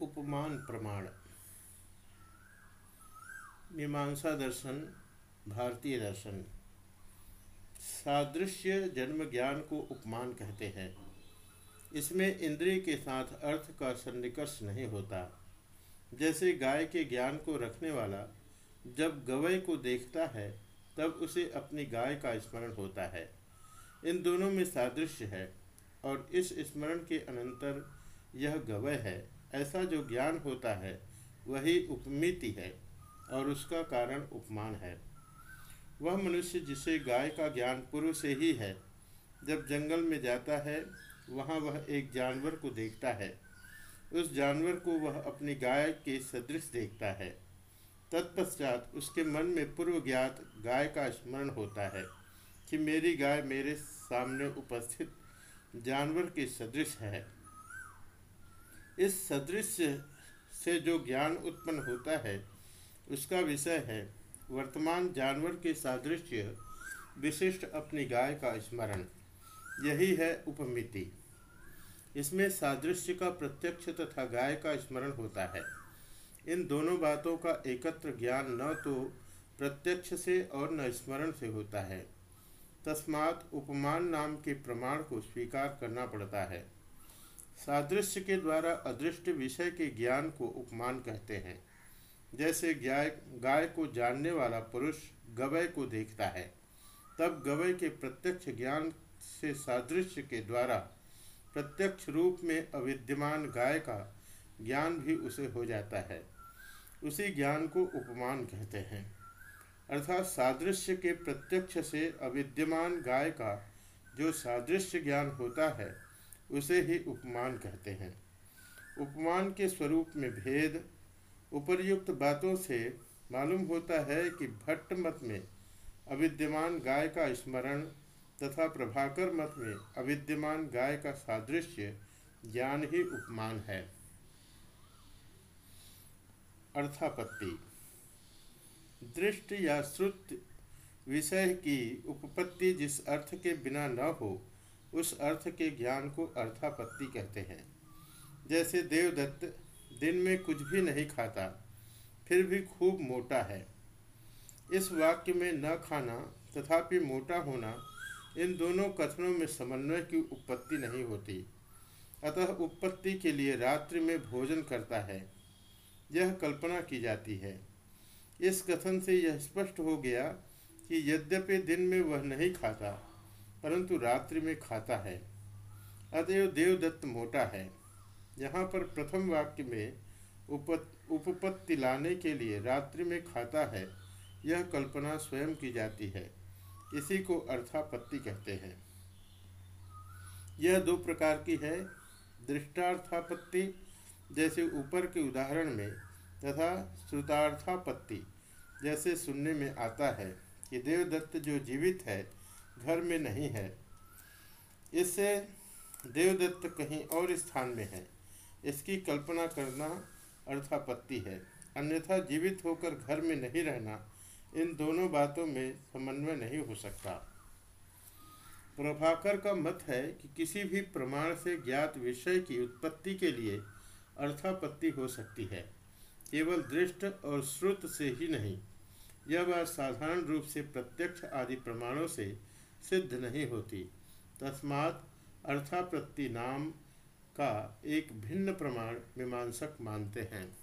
उपमान प्रमाण। मीमांसा दर्शन, भारतीय दर्शन। सादृश्य जन्म ज्ञान को उपमान कहते हैं। इसमें इंद्रिय के साथ अर्थ का सन्निकर्ष नहीं होता। जैसे गाय के ज्ञान को रखने वाला जब गवय को देखता है, तब उसे अपनी गाय का स्मरण होता है। इन दोनों में सादृश्य है और इस स्मरण के अनंतर यह गवय है। ऐसा जो ज्ञान होता है, वही उपमिति है और उसका कारण उपमान है। वह मनुष्य जिसे गाय का ज्ञान पूर्व से ही है, जब जंगल में जाता है, वहाँ वह एक जानवर को देखता है। उस जानवर को वह अपनी गाय के सदृश देखता है। तत्पश्चात उसके मन में पूर्व ज्ञात गाय का स्मरण होता है कि मेरी गाय मेरे सामने उपस्थित जानवर के सदृश है। इस सदृश्य से जो ज्ञान उत्पन्न होता है, उसका विषय है वर्तमान जानवर के सादृश्य विशिष्ट अपनी गाय का स्मरण। यही है उपमिति। इसमें सादृश्य का प्रत्यक्ष तथा गाय का स्मरण होता है। इन दोनों बातों का एकत्र ज्ञान न तो प्रत्यक्ष से और न स्मरण से होता है। तस्मात उपमान नाम के प्रमाण को स्वीकार करना पड़ता है। सादृश्य के द्वारा अदृष्ट विषय के ज्ञान को उपमान कहते हैं। जैसे गाय गाय को जानने वाला पुरुष गवय को देखता है, तब गवय के प्रत्यक्ष ज्ञान से सादृश्य के द्वारा प्रत्यक्ष रूप में अविद्यमान गाय का ज्ञान भी उसे हो जाता है। उसी ज्ञान को उपमान कहते हैं। अर्थात सादृश्य के प्रत्यक्ष से अविद्यमान गाय का जो सादृश्य ज्ञान होता है उसे ही उपमान कहते हैं। उपमान के स्वरूप में भेद, उपर्युक्त बातों से मालूम होता है कि भट्ट मत में अविद्यमान गाय का स्मरण तथा प्रभाकर मत में अविद्यमान गाय का सादृश्य ज्ञान ही उपमान है। अर्थापत्ति। दृष्ट या श्रुत विषय की उपपत्ति जिस अर्थ के बिना न हो उस अर्थ के ज्ञान को अर्थापत्ति कहते हैं। जैसे देवदत्त दिन में कुछ भी नहीं खाता, फिर भी खूब मोटा है। इस वाक्य में न खाना तथापि मोटा होना इन दोनों कथनों में समन्वय की उत्पत्ति नहीं होती। अतः उत्पत्ति के लिए रात्रि में भोजन करता है। यह कल्पना की जाती है। इस कथन से यह स्पष्ट हो गया कि यद्यपि दिन में वह नहीं खाता परंतु रात्रि में खाता है। अतएव देवदत्त मोटा है। यहाँ पर प्रथम वाक्य में उप उपपत्ति लाने के लिए रात्रि में खाता है, यह कल्पना स्वयं की जाती है। इसी को अर्थापत्ति कहते हैं। यह दो प्रकार की है, दृष्टार्थापत्ति जैसे ऊपर के उदाहरण में तथा श्रुतार्थापत्ति जैसे सुनने में आता है कि देवदत्त जो जीवित है घर में नहीं है। इससे देवदत्त कहीं और स्थान में है। इसकी कल्पना करना अर्थापत्ति है। अन्यथा जीवित होकर घर में नहीं रहना इन दोनों बातों में समन्वय नहीं हो सकता। प्रभाकर का मत है कि किसी भी प्रमाण से ज्ञात विषय की उत्पत्ति के लिए अर्थापत्ति हो सकती है। केवल दृष्ट और श्रुत से ही नहीं। यह बात साधारण रूप से प्रत्यक्ष आदि प्रमाणों से सिद्ध नहीं होती। तस्मात् अर्थाप्रति नाम का एक भिन्न प्रमाण मीमांसक मानते हैं।